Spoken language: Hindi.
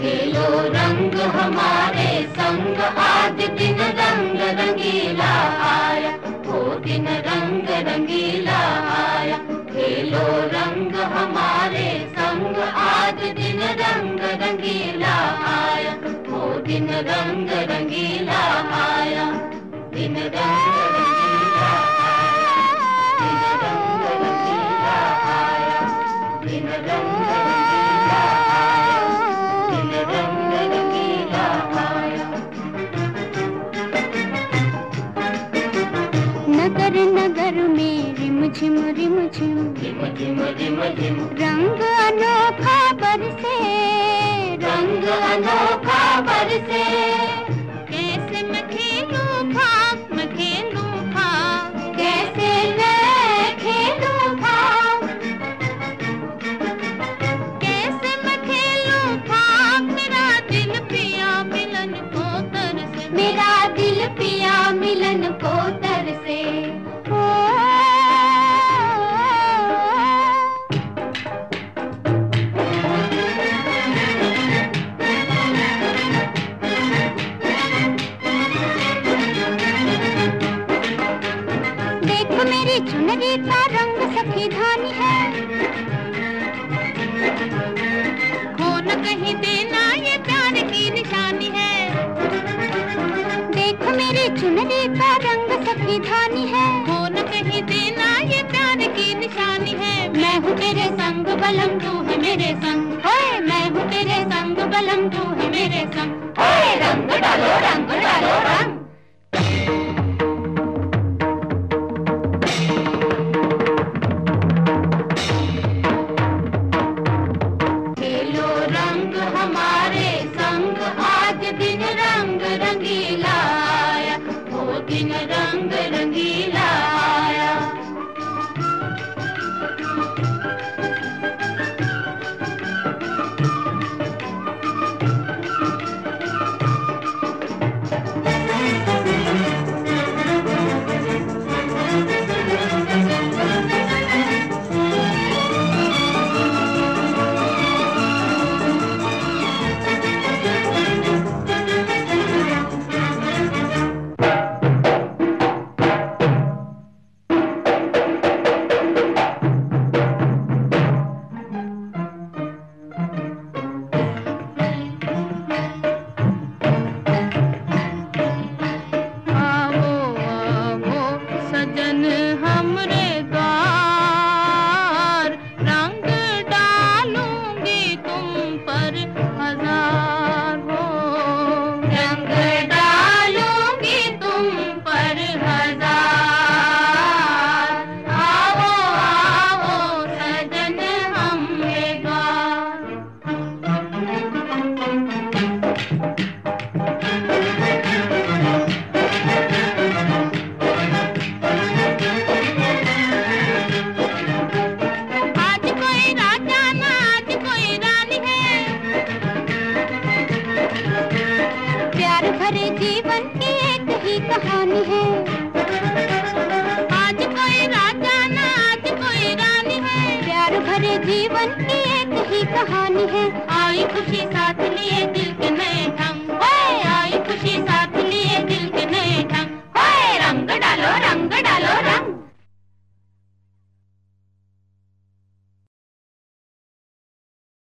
खेलो रंग हमारे संग, आज दिन रंग रंगीला आया। वो दिन रंग रंगीला आया। खेलो रंग हमारे संग, आज दिन रंग रंगीला आया। वो दिन रंग रंगीला आया। दिन रंग नगर में रिम झिम रिम झिम रंग अनोखा बरसे रंग अनोखा बरसे। सखी धानी है। खो न कहीं देना ये प्यार की निशानी है? देख मेरी चुनरी का रंग सखी धानी है। खो न कहीं देना ये प्यार की निशानी है? मैं हूँ तेरे संग, बलम तू है मेरे संग। ओए, मैं हूँ तेरे संग, बलम तू है मेरे संग। रंग डालो रंग डालो, रंग। रंग रंगीला कहानी है। आज कोई राजा ना आज कोई रानी है। प्यार भरे जीवन की एक ही कहानी है। आई खुशी साथ